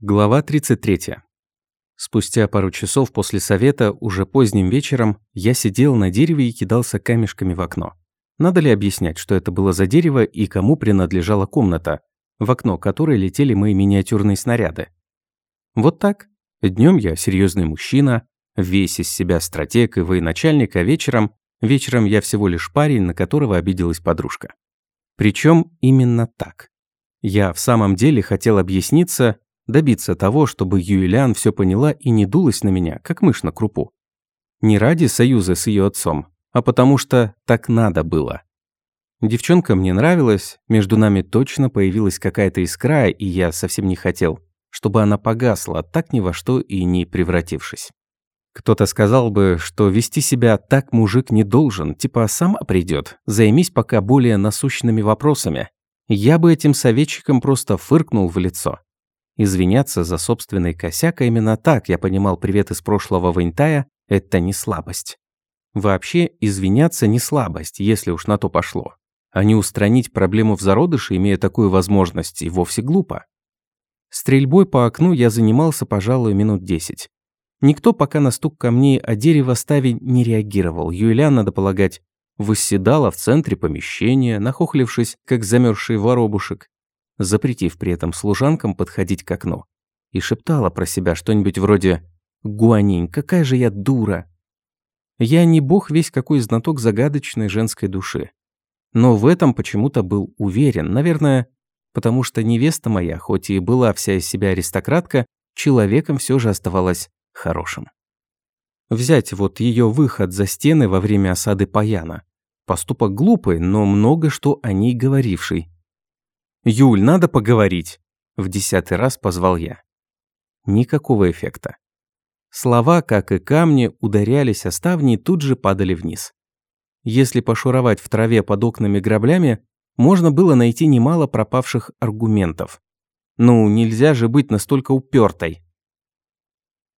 Глава 33. Спустя пару часов после совета, уже поздним вечером, я сидел на дереве и кидался камешками в окно. Надо ли объяснять, что это было за дерево и кому принадлежала комната, в окно которой летели мои миниатюрные снаряды? Вот так. Днем я серьезный мужчина, весь из себя стратег и военачальник, а вечером... Вечером я всего лишь парень, на которого обиделась подружка. Причем именно так. Я в самом деле хотел объясниться, добиться того, чтобы Юэлян все поняла и не дулась на меня, как мышь на крупу. Не ради союза с ее отцом, а потому что так надо было. Девчонка мне нравилась, между нами точно появилась какая-то искра, и я совсем не хотел, чтобы она погасла, так ни во что и не превратившись. Кто-то сказал бы, что вести себя так мужик не должен, типа сама придет, займись пока более насущными вопросами. Я бы этим советчиком просто фыркнул в лицо. Извиняться за собственный косяк, а именно так я понимал привет из прошлого Вэньтая, это не слабость. Вообще, извиняться не слабость, если уж на то пошло. А не устранить проблему в зародыше, имея такую возможность, и вовсе глупо. Стрельбой по окну я занимался, пожалуй, минут десять. Никто пока на стук камней о дерево стави не реагировал. Юля, надо полагать, восседала в центре помещения, нахохлившись, как замерзший воробушек, запретив при этом служанкам подходить к окну. И шептала про себя что-нибудь вроде «Гуанинь, какая же я дура!» Я не бог весь какой знаток загадочной женской души. Но в этом почему-то был уверен, наверное, потому что невеста моя, хоть и была вся из себя аристократка, человеком все же оставалась хорошим. Взять вот ее выход за стены во время осады Паяна. Поступок глупый, но много что о ней говоривший. «Юль, надо поговорить!» В десятый раз позвал я. Никакого эффекта. Слова, как и камни, ударялись о ставни и тут же падали вниз. Если пошуровать в траве под окнами граблями, можно было найти немало пропавших аргументов. Ну, нельзя же быть настолько упертой.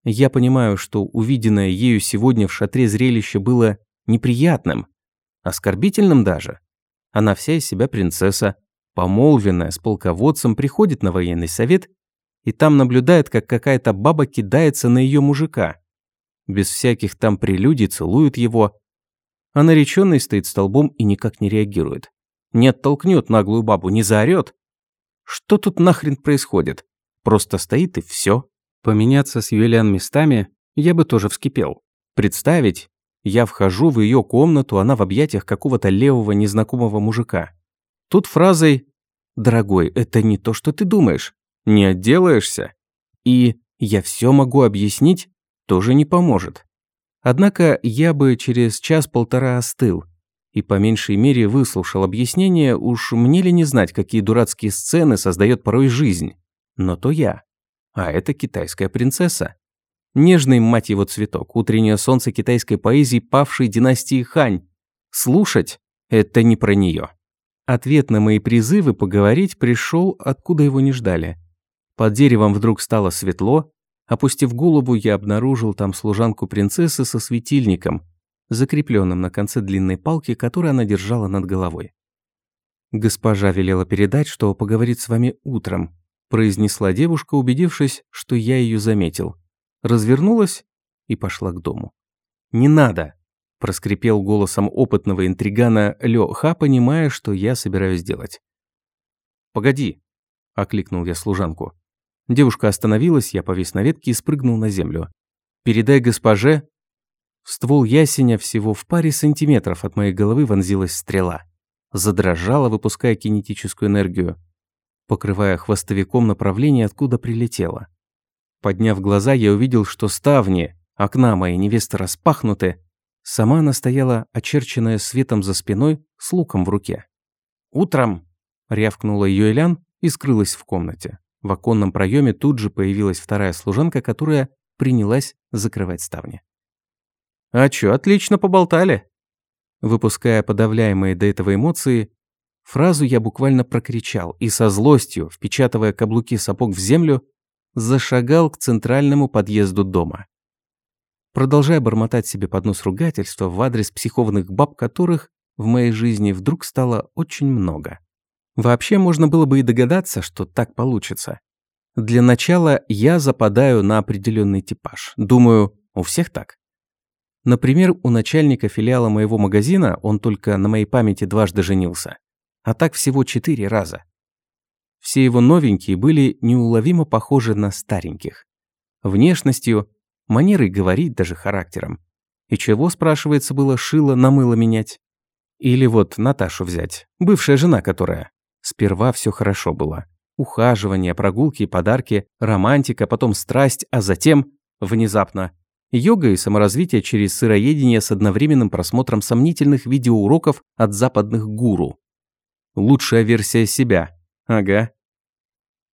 Я понимаю, что увиденное ею сегодня в шатре зрелище было неприятным, оскорбительным даже. Она вся из себя принцесса, помолвенная с полководцем, приходит на военный совет и там наблюдает, как какая-то баба кидается на ее мужика. Без всяких там прелюдий целует его, а нареченный стоит столбом и никак не реагирует. Не оттолкнет наглую бабу, не заорет. Что тут нахрен происходит? Просто стоит и все. Поменяться с Юлиан местами я бы тоже вскипел. Представить, я вхожу в ее комнату, она в объятиях какого-то левого незнакомого мужика. Тут фразой «Дорогой, это не то, что ты думаешь. Не отделаешься». И «Я все могу объяснить» тоже не поможет. Однако я бы через час-полтора остыл и по меньшей мере выслушал объяснение, уж мне ли не знать, какие дурацкие сцены создает порой жизнь. Но то я. А это китайская принцесса. Нежный, мать его, цветок, утреннее солнце китайской поэзии павшей династии Хань. Слушать – это не про нее. Ответ на мои призывы поговорить пришел, откуда его не ждали. Под деревом вдруг стало светло. Опустив голову, я обнаружил там служанку принцессы со светильником, закрепленным на конце длинной палки, которую она держала над головой. «Госпожа велела передать, что поговорит с вами утром», произнесла девушка, убедившись, что я ее заметил. Развернулась и пошла к дому. «Не надо!» Проскрипел голосом опытного интригана Лё Ха, понимая, что я собираюсь делать. «Погоди!» – окликнул я служанку. Девушка остановилась, я повис на ветке и спрыгнул на землю. «Передай госпоже...» Ствол ясеня всего в паре сантиметров от моей головы вонзилась стрела. Задрожала, выпуская кинетическую энергию, покрывая хвостовиком направление, откуда прилетела. Подняв глаза, я увидел, что ставни, окна моей невесты распахнуты, Сама она стояла, очерченная светом за спиной, с луком в руке. «Утром!» – рявкнула Юэлян и скрылась в комнате. В оконном проеме тут же появилась вторая служанка, которая принялась закрывать ставни. «А чё, отлично поболтали!» Выпуская подавляемые до этого эмоции, фразу я буквально прокричал и со злостью, впечатывая каблуки сапог в землю, зашагал к центральному подъезду дома продолжая бормотать себе под нос ругательства в адрес психованных баб, которых в моей жизни вдруг стало очень много. Вообще можно было бы и догадаться, что так получится. Для начала я западаю на определенный типаж. Думаю, у всех так. Например, у начальника филиала моего магазина он только на моей памяти дважды женился. А так всего четыре раза. Все его новенькие были неуловимо похожи на стареньких. Внешностью, манерой говорить, даже характером. И чего, спрашивается, было шило на мыло менять? Или вот Наташу взять, бывшая жена которая. Сперва все хорошо было. Ухаживание, прогулки подарки, романтика, потом страсть, а затем, внезапно, йога и саморазвитие через сыроедение с одновременным просмотром сомнительных видеоуроков от западных гуру. Лучшая версия себя. Ага.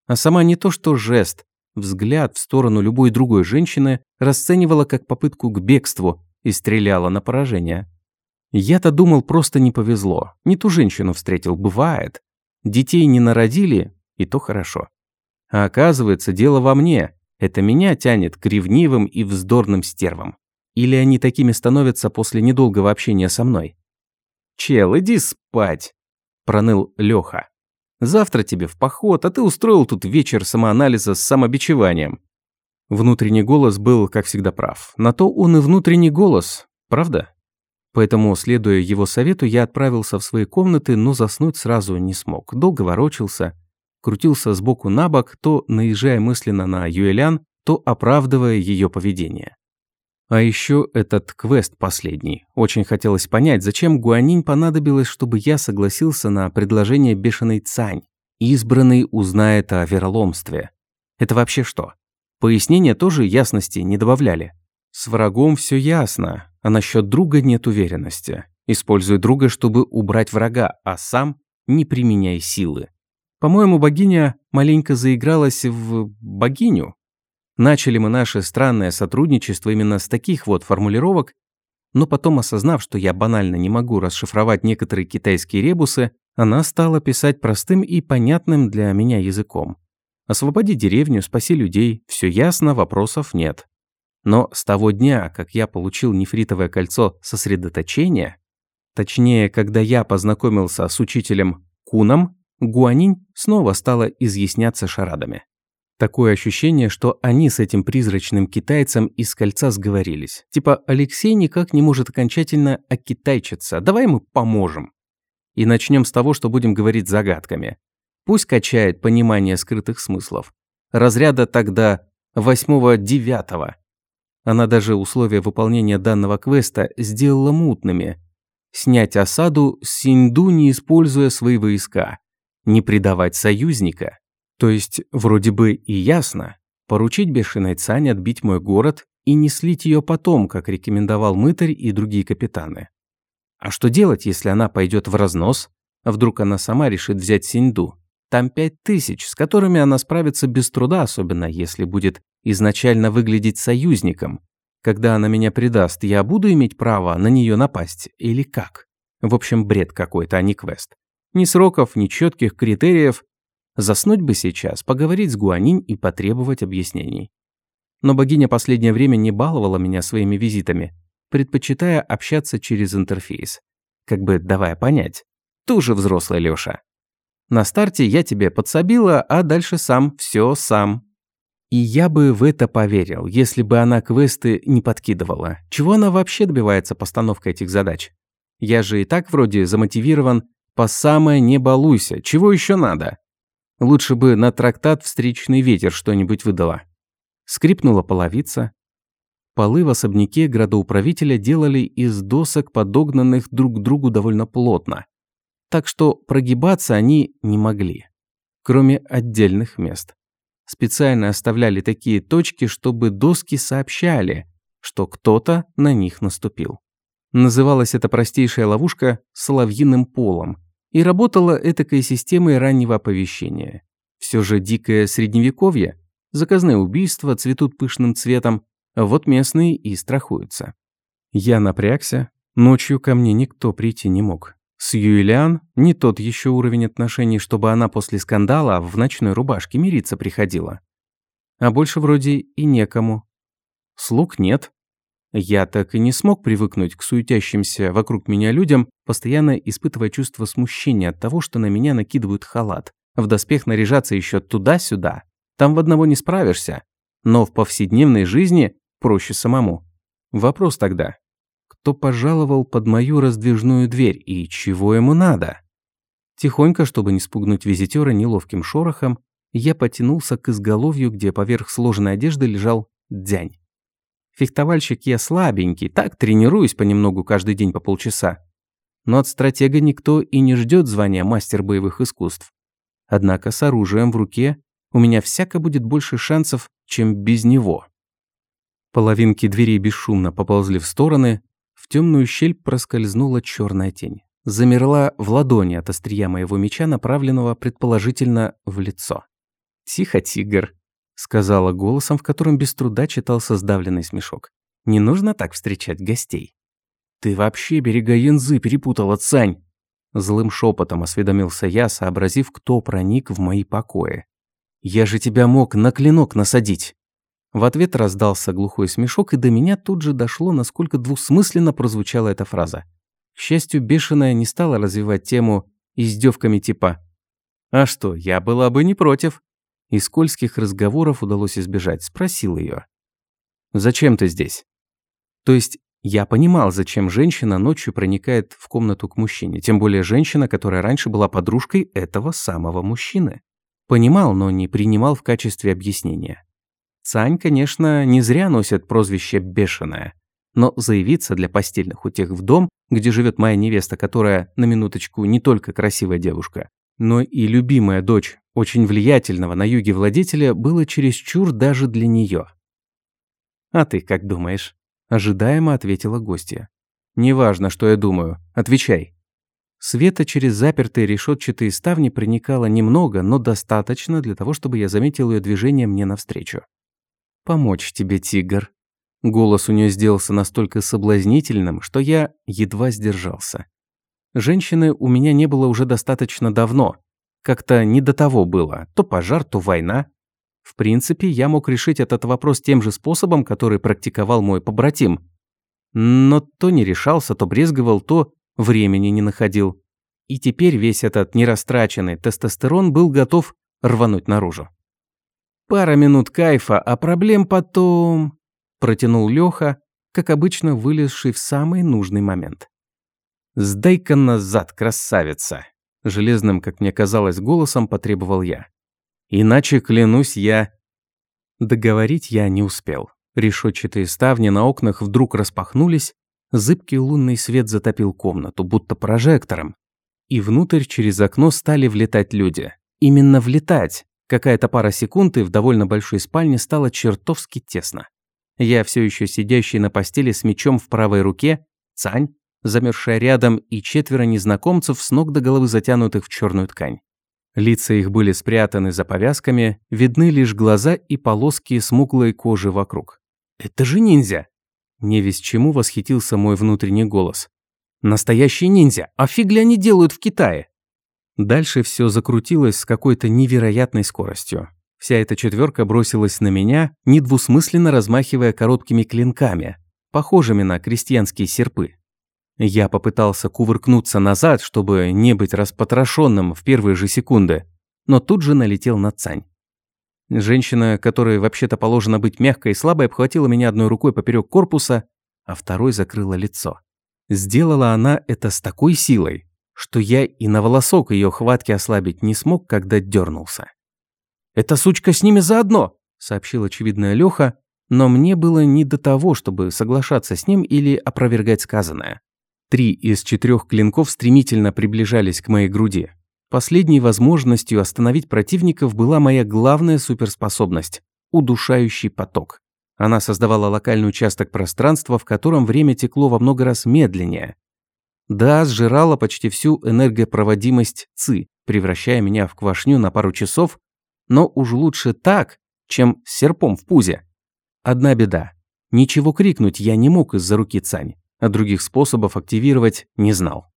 А сама не то что жест, взгляд в сторону любой другой женщины расценивала как попытку к бегству и стреляла на поражение. Я-то думал, просто не повезло. Не ту женщину встретил, бывает. Детей не народили, и то хорошо. А оказывается, дело во мне. Это меня тянет к ревнивым и вздорным стервам. Или они такими становятся после недолгого общения со мной? «Чел, иди спать!» – проныл Лёха. Завтра тебе в поход, а ты устроил тут вечер самоанализа с самобичеванием». Внутренний голос был, как всегда, прав. На то он и внутренний голос, правда? Поэтому, следуя его совету, я отправился в свои комнаты, но заснуть сразу не смог. Долго ворочался, крутился сбоку на бок, то наезжая мысленно на Юэлян, то оправдывая ее поведение. А еще этот квест последний. Очень хотелось понять, зачем Гуанинь понадобилось, чтобы я согласился на предложение бешеной Цань. Избранный узнает о вероломстве. Это вообще что? Пояснения тоже ясности не добавляли. С врагом все ясно, а насчет друга нет уверенности. Используй друга, чтобы убрать врага, а сам не применяй силы. По-моему, богиня маленько заигралась в богиню. Начали мы наше странное сотрудничество именно с таких вот формулировок, но потом, осознав, что я банально не могу расшифровать некоторые китайские ребусы, она стала писать простым и понятным для меня языком. Освободи деревню, спаси людей, все ясно, вопросов нет. Но с того дня, как я получил нефритовое кольцо сосредоточения, точнее, когда я познакомился с учителем Куном, Гуанинь снова стала изъясняться шарадами. Такое ощущение, что они с этим призрачным китайцем из кольца сговорились. Типа, Алексей никак не может окончательно окитайчиться, давай ему поможем. И начнем с того, что будем говорить загадками. Пусть качает понимание скрытых смыслов. Разряда тогда восьмого-девятого. Она даже условия выполнения данного квеста сделала мутными. Снять осаду с Синьду, не используя свои войска. Не предавать союзника. То есть, вроде бы и ясно. Поручить бешеной Цань отбить мой город и не слить ее потом, как рекомендовал мытарь и другие капитаны. А что делать, если она пойдет в разнос? А вдруг она сама решит взять Синьду? Там пять тысяч, с которыми она справится без труда, особенно если будет изначально выглядеть союзником. Когда она меня предаст, я буду иметь право на нее напасть? Или как? В общем, бред какой-то, а не квест. Ни сроков, ни четких критериев, Заснуть бы сейчас, поговорить с Гуанинь и потребовать объяснений. Но богиня последнее время не баловала меня своими визитами, предпочитая общаться через интерфейс. Как бы давая понять. Ты уже взрослый, Лёша. На старте я тебе подсобила, а дальше сам, все сам. И я бы в это поверил, если бы она квесты не подкидывала. Чего она вообще добивается постановкой этих задач? Я же и так вроде замотивирован по самое не балуйся, чего еще надо? Лучше бы на трактат «Встречный ветер» что-нибудь выдала. Скрипнула половица. Полы в особняке градоуправителя делали из досок, подогнанных друг к другу довольно плотно. Так что прогибаться они не могли. Кроме отдельных мест. Специально оставляли такие точки, чтобы доски сообщали, что кто-то на них наступил. Называлась эта простейшая ловушка «соловьиным полом», и работала этакой системой раннего оповещения. Все же дикое средневековье, заказные убийства цветут пышным цветом, а вот местные и страхуются. Я напрягся, ночью ко мне никто прийти не мог. С Юлиан не тот еще уровень отношений, чтобы она после скандала в ночной рубашке мириться приходила. А больше вроде и некому. Слуг нет, я так и не смог привыкнуть к суетящимся вокруг меня людям, постоянно испытывая чувство смущения от того, что на меня накидывают халат. В доспех наряжаться еще туда-сюда. Там в одного не справишься. Но в повседневной жизни проще самому. Вопрос тогда, кто пожаловал под мою раздвижную дверь и чего ему надо? Тихонько, чтобы не спугнуть визитера неловким шорохом, я потянулся к изголовью, где поверх сложенной одежды лежал дзянь. Фехтовальщик я слабенький, так тренируюсь понемногу каждый день по полчаса. Но от стратега никто и не ждет звания мастер боевых искусств. Однако с оружием в руке у меня всяко будет больше шансов, чем без него. Половинки дверей бесшумно поползли в стороны, в темную щель проскользнула черная тень. Замерла в ладони от острия моего меча, направленного предположительно в лицо. «Тихо, тигр», сказала голосом, в котором без труда читался сдавленный смешок. «Не нужно так встречать гостей». «Ты вообще берега янзы перепутала, Цань!» Злым шепотом осведомился я, сообразив, кто проник в мои покои. «Я же тебя мог на клинок насадить!» В ответ раздался глухой смешок, и до меня тут же дошло, насколько двусмысленно прозвучала эта фраза. К счастью, бешеная не стала развивать тему издевками типа «А что, я была бы не против» и скользких разговоров удалось избежать, спросил ее. «Зачем ты здесь?» То есть я понимал, зачем женщина ночью проникает в комнату к мужчине, тем более женщина, которая раньше была подружкой этого самого мужчины. Понимал, но не принимал в качестве объяснения. Цань, конечно, не зря носит прозвище «бешеная», но заявиться для постельных утех в дом, где живет моя невеста, которая, на минуточку, не только красивая девушка, но и любимая дочь очень влиятельного на юге владетеля, было чересчур даже для нее. «А ты как думаешь?» – ожидаемо ответила гостья. «Неважно, что я думаю. Отвечай». Света через запертые решетчатые ставни проникало немного, но достаточно для того, чтобы я заметил ее движение мне навстречу. «Помочь тебе, тигр». Голос у нее сделался настолько соблазнительным, что я едва сдержался. Женщины у меня не было уже достаточно давно. Как-то не до того было. То пожар, то война. В принципе, я мог решить этот вопрос тем же способом, который практиковал мой побратим. Но то не решался, то брезговал, то времени не находил. И теперь весь этот нерастраченный тестостерон был готов рвануть наружу. «Пара минут кайфа, а проблем потом...» Протянул Лёха, как обычно вылезший в самый нужный момент. «Сдай-ка назад, красавица!» Железным, как мне казалось, голосом потребовал я. «Иначе, клянусь, я...» Договорить я не успел. Решетчатые ставни на окнах вдруг распахнулись, зыбкий лунный свет затопил комнату, будто прожектором. И внутрь через окно стали влетать люди. Именно влетать. Какая-то пара секунд, и в довольно большой спальне стало чертовски тесно. Я все еще сидящий на постели с мечом в правой руке, Цань, замерзшая рядом, и четверо незнакомцев с ног до головы затянутых в черную ткань. Лица их были спрятаны за повязками, видны лишь глаза и полоски смуглой кожи вокруг. «Это же ниндзя!» Не весь чему восхитился мой внутренний голос. «Настоящие ниндзя! А фиг ли они делают в Китае?» Дальше все закрутилось с какой-то невероятной скоростью. Вся эта четверка бросилась на меня, недвусмысленно размахивая короткими клинками, похожими на крестьянские серпы. Я попытался кувыркнуться назад, чтобы не быть распотрошенным в первые же секунды, но тут же налетел на Цань. Женщина, которой вообще-то положено быть мягкой и слабой, обхватила меня одной рукой поперек корпуса, а второй закрыла лицо. Сделала она это с такой силой, что я и на волосок ее хватки ослабить не смог, когда дернулся. «Эта сучка с ними заодно!» – сообщил очевидная Леха, но мне было не до того, чтобы соглашаться с ним или опровергать сказанное. Три из четырех клинков стремительно приближались к моей груди. Последней возможностью остановить противников была моя главная суперспособность – удушающий поток. Она создавала локальный участок пространства, в котором время текло во много раз медленнее. Да, сжирала почти всю энергопроводимость ЦИ, превращая меня в квашню на пару часов, но уж лучше так, чем с серпом в пузе. Одна беда. Ничего крикнуть я не мог из-за руки Цань а других способов активировать не знал.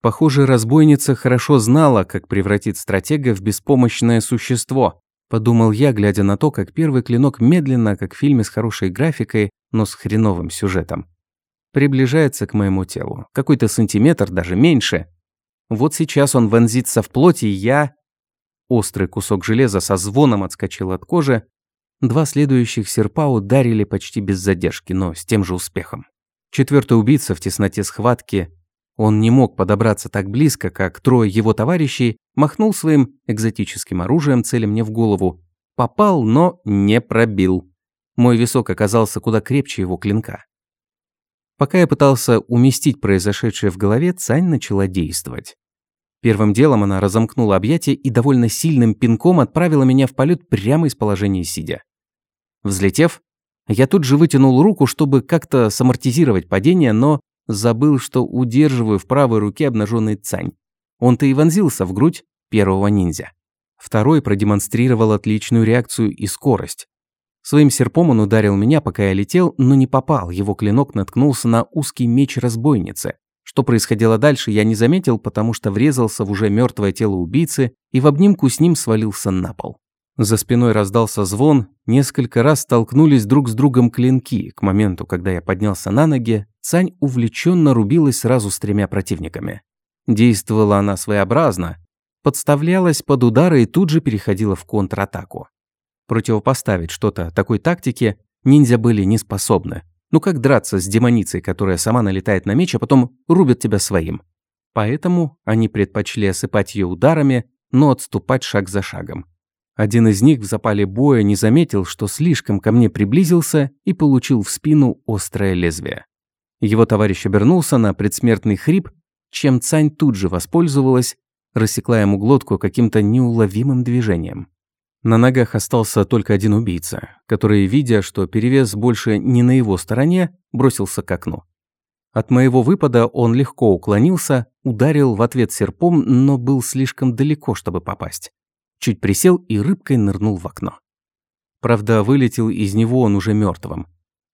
Похоже, разбойница хорошо знала, как превратить стратега в беспомощное существо, подумал я, глядя на то, как первый клинок медленно, как в фильме с хорошей графикой, но с хреновым сюжетом, приближается к моему телу. Какой-то сантиметр, даже меньше. Вот сейчас он вонзится в плоть, и я... Острый кусок железа со звоном отскочил от кожи. Два следующих серпа ударили почти без задержки, но с тем же успехом. Четвертый убийца в тесноте схватки, он не мог подобраться так близко, как трое его товарищей, махнул своим экзотическим оружием, целя мне в голову. Попал, но не пробил. Мой висок оказался куда крепче его клинка. Пока я пытался уместить произошедшее в голове, Цань начала действовать. Первым делом она разомкнула объятия и довольно сильным пинком отправила меня в полет прямо из положения сидя. Взлетев, я тут же вытянул руку, чтобы как-то самортизировать падение, но забыл, что удерживаю в правой руке обнаженный цань. Он-то и вонзился в грудь первого ниндзя. Второй продемонстрировал отличную реакцию и скорость. Своим серпом он ударил меня, пока я летел, но не попал. Его клинок наткнулся на узкий меч разбойницы. Что происходило дальше, я не заметил, потому что врезался в уже мертвое тело убийцы и в обнимку с ним свалился на пол. За спиной раздался звон, несколько раз столкнулись друг с другом клинки. К моменту, когда я поднялся на ноги, Цань увлеченно рубилась сразу с тремя противниками. Действовала она своеобразно, подставлялась под удары и тут же переходила в контратаку. Противопоставить что-то такой тактике ниндзя были не способны. Ну как драться с демоницей, которая сама налетает на меч, а потом рубит тебя своим? Поэтому они предпочли осыпать ее ударами, но отступать шаг за шагом. Один из них в запале боя не заметил, что слишком ко мне приблизился и получил в спину острое лезвие. Его товарищ обернулся на предсмертный хрип, чем Цань тут же воспользовалась, рассекла ему глотку каким-то неуловимым движением. На ногах остался только один убийца, который, видя, что перевес больше не на его стороне, бросился к окну. От моего выпада он легко уклонился, ударил в ответ серпом, но был слишком далеко, чтобы попасть. Чуть присел и рыбкой нырнул в окно. Правда, вылетел из него он уже мертвым.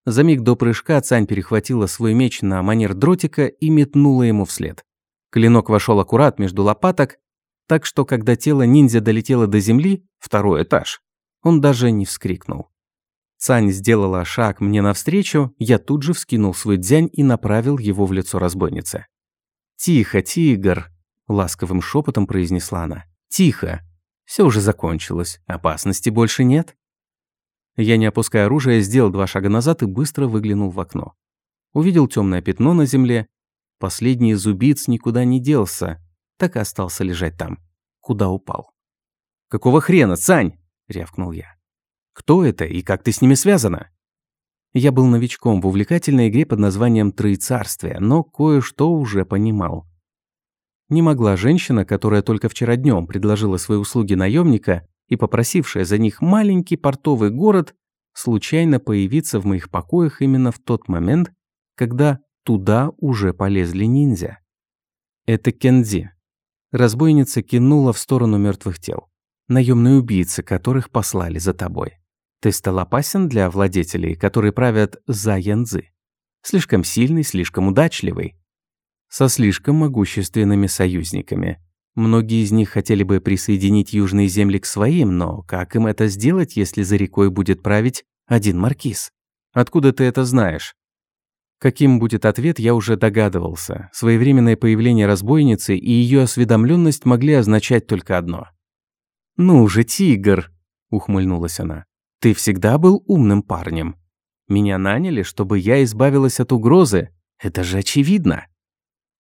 За миг до прыжка Цань перехватила свой меч на манер дротика и метнула ему вслед. Клинок вошел аккурат между лопаток, так что когда тело ниндзя долетело до земли, второй этаж, он даже не вскрикнул. Цань сделала шаг мне навстречу, я тут же вскинул свой дзянь и направил его в лицо разбойницы. «Тихо, тигр!» – ласковым шепотом произнесла она. «Тихо! Все уже закончилось, опасности больше нет». Я, не опуская оружия, сделал два шага назад и быстро выглянул в окно. Увидел темное пятно на земле. Последний из убийц никуда не делся, так и остался лежать там, куда упал. «Какого хрена, Сань?» – рявкнул я. «Кто это и как ты с ними связана?» Я был новичком в увлекательной игре под названием «Троецарствие», но кое-что уже понимал. Не могла женщина, которая только вчера днем предложила свои услуги наемника и попросившая за них маленький портовый город, случайно появиться в моих покоях именно в тот момент, когда туда уже полезли ниндзя. Это Кензи, Разбойница кинула в сторону мертвых тел. Наемные убийцы, которых послали за тобой. Ты стал опасен для владетелей, которые правят за Янзы. Слишком сильный, слишком удачливый. Со слишком могущественными союзниками. Многие из них хотели бы присоединить южные земли к своим, но как им это сделать, если за рекой будет править один маркиз? Откуда ты это знаешь? Каким будет ответ, я уже догадывался. Своевременное появление разбойницы и ее осведомленность могли означать только одно. «Ну же, тигр!» – ухмыльнулась она. «Ты всегда был умным парнем. Меня наняли, чтобы я избавилась от угрозы. Это же очевидно!»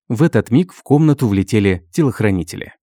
В этот миг в комнату влетели телохранители.